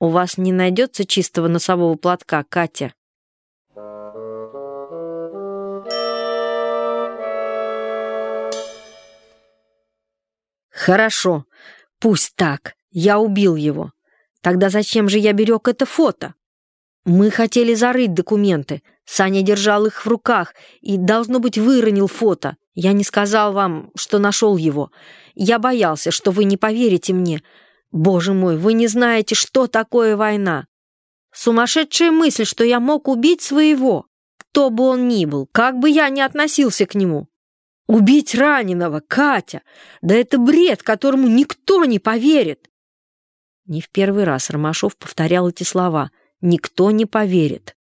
У вас не найдется чистого носового платка, Катя? Хорошо, пусть так. Я убил его. Тогда зачем же я берег это фото? Мы хотели зарыть документы. Саня держал их в руках и, должно быть, выронил фото. Я не сказал вам, что нашел его. Я боялся, что вы не поверите мне. Боже мой, вы не знаете, что такое война. Сумасшедшая мысль, что я мог убить своего, кто бы он ни был, как бы я ни относился к нему. Убить раненого, Катя! Да это бред, которому никто не поверит. Не в первый раз Ромашов повторял эти слова. «Никто не поверит».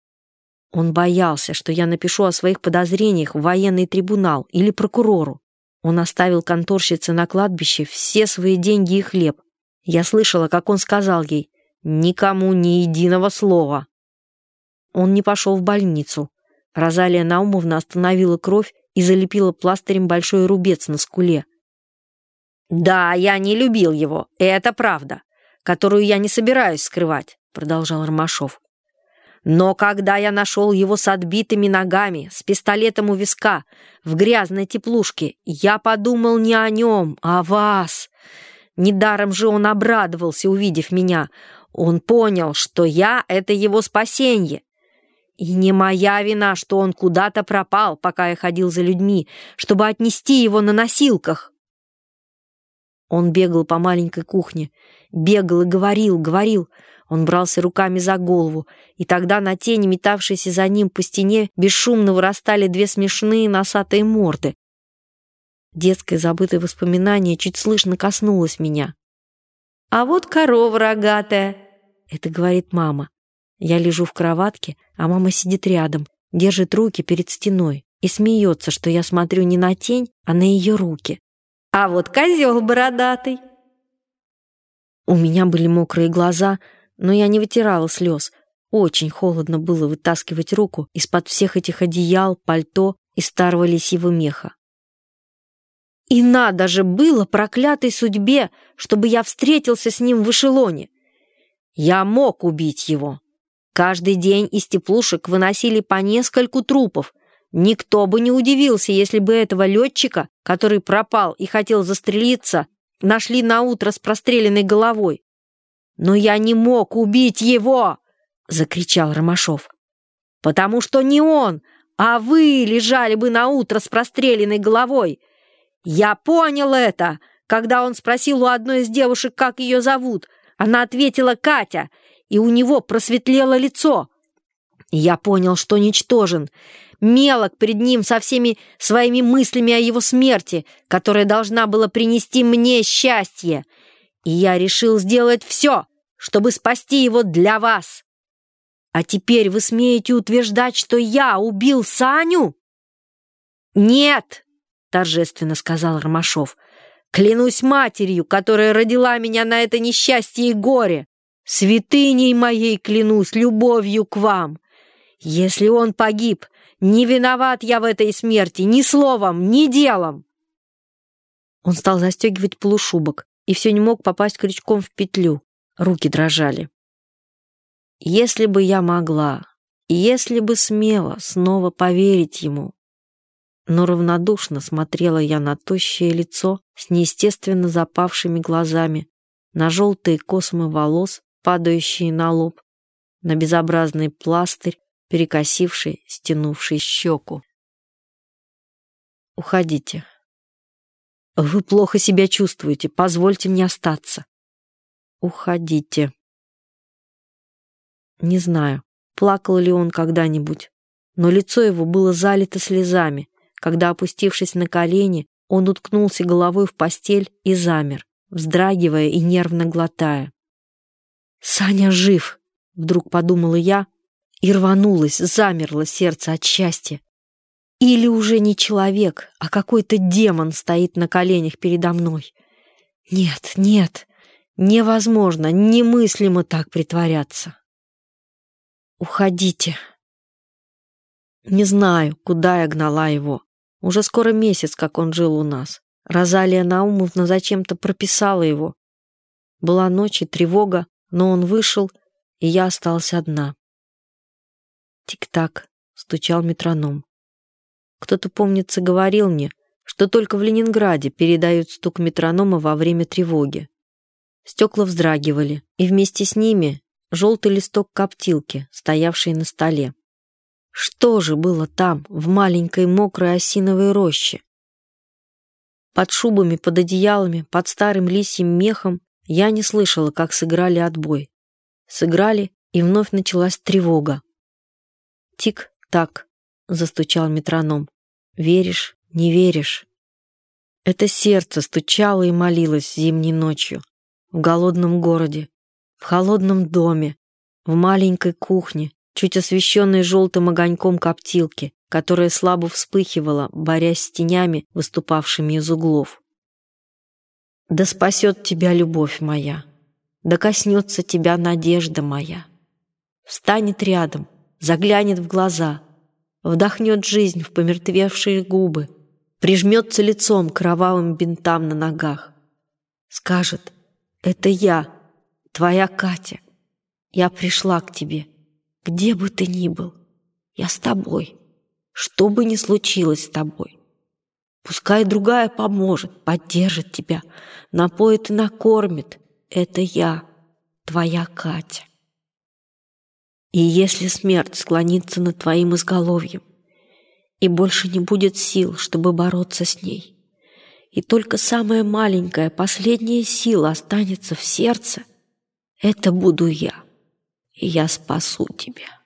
Он боялся, что я напишу о своих подозрениях в военный трибунал или прокурору. Он оставил конторщице на кладбище все свои деньги и хлеб, я слышала, как он сказал ей «Никому ни единого слова». Он не пошел в больницу. Розалия Наумовна остановила кровь и залепила пластырем большой рубец на скуле. «Да, я не любил его, это правда, которую я не собираюсь скрывать», продолжал Ромашов. «Но когда я нашел его с отбитыми ногами, с пистолетом у виска, в грязной теплушке, я подумал не о нем, а о вас. Недаром же он обрадовался, увидев меня. Он понял, что я — это его спасенье. И не моя вина, что он куда-то пропал, пока я ходил за людьми, чтобы отнести его на носилках. Он бегал по маленькой кухне, бегал и говорил, говорил. Он брался руками за голову, и тогда на тени, метавшейся за ним по стене, бесшумно вырастали две смешные носатые морды. Детское забытое воспоминание чуть слышно коснулось меня. «А вот корова рогатая!» — это говорит мама. Я лежу в кроватке, а мама сидит рядом, держит руки перед стеной и смеется, что я смотрю не на тень, а на ее руки. «А вот козел бородатый!» У меня были мокрые глаза, но я не вытирала слез. Очень холодно было вытаскивать руку из-под всех этих одеял, пальто и старого лисьего меха. И надо же было проклятой судьбе, чтобы я встретился с ним в эшелоне. Я мог убить его. Каждый день из теплушек выносили по нескольку трупов. Никто бы не удивился, если бы этого летчика, который пропал и хотел застрелиться, нашли на утро с простреленной головой. «Но я не мог убить его!» — закричал Ромашов. «Потому что не он, а вы лежали бы на утро с простреленной головой!» «Я понял это!» Когда он спросил у одной из девушек, как ее зовут, она ответила «Катя», и у него просветлело лицо. Я понял, что ничтожен, мелок перед ним со всеми своими мыслями о его смерти, которая должна была принести мне счастье. И я решил сделать все, чтобы спасти его для вас. А теперь вы смеете утверждать, что я убил Саню? Нет, торжественно сказал Ромашов. «Клянусь матерью, которая родила меня на это несчастье и горе! Святыней моей клянусь любовью к вам! Если он погиб, не виноват я в этой смерти ни словом, ни делом!» Он стал застегивать полушубок и все не мог попасть крючком в петлю. Руки дрожали. «Если бы я могла, если бы смела снова поверить ему, но равнодушно смотрела я на тощее лицо с неестественно запавшими глазами, на желтые космы волос, падающие на лоб, на безобразный пластырь, перекосивший, стянувший щеку. «Уходите. Вы плохо себя чувствуете, позвольте мне остаться. Уходите». Не знаю, плакал ли он когда-нибудь, но лицо его было залито слезами, когда, опустившись на колени, он уткнулся головой в постель и замер, вздрагивая и нервно глотая. «Саня жив!» — вдруг подумала я, и рванулось, замерло сердце от счастья. Или уже не человек, а какой-то демон стоит на коленях передо мной. Нет, нет, невозможно, немыслимо так притворяться. «Уходите!» Не знаю, куда я гнала его. Уже скоро месяц, как он жил у нас. Розалия Наумовна зачем-то прописала его. Была ночь и тревога, но он вышел и я осталась одна. Тик-так, стучал метроном. Кто-то, помнится, говорил мне, что только в Ленинграде передают стук метронома во время тревоги. Стекла вздрагивали, и вместе с ними желтый листок коптилки, стоявший на столе. Что же было там, в маленькой мокрой осиновой роще? Под шубами, под одеялами, под старым лисьим мехом я не слышала, как сыграли отбой. Сыграли, и вновь началась тревога. «Тик-так», — застучал метроном. «Веришь, не веришь?» Это сердце стучало и молилось зимней ночью в голодном городе, в холодном доме, в маленькой кухне, чуть освещенной желтым огоньком коптилки, которая слабо вспыхивала, борясь с тенями, выступавшими из углов. «Да спасет тебя любовь моя, да коснется тебя надежда моя. Встанет рядом, заглянет в глаза, вдохнет жизнь в помертвевшие губы, прижмется лицом кровавым бинтам на ногах. Скажет — это я, твоя Катя. Я пришла к тебе. Где бы ты ни был, я с тобой. Что бы ни случилось с тобой. Пускай другая поможет, поддержит тебя, напоит и накормит. Это я, твоя Катя. И если смерть склонится над твоим изголовьем, и больше не будет сил, чтобы бороться с ней, и только самая маленькая, последняя сила останется в сердце, это буду я, и я спасу тебя.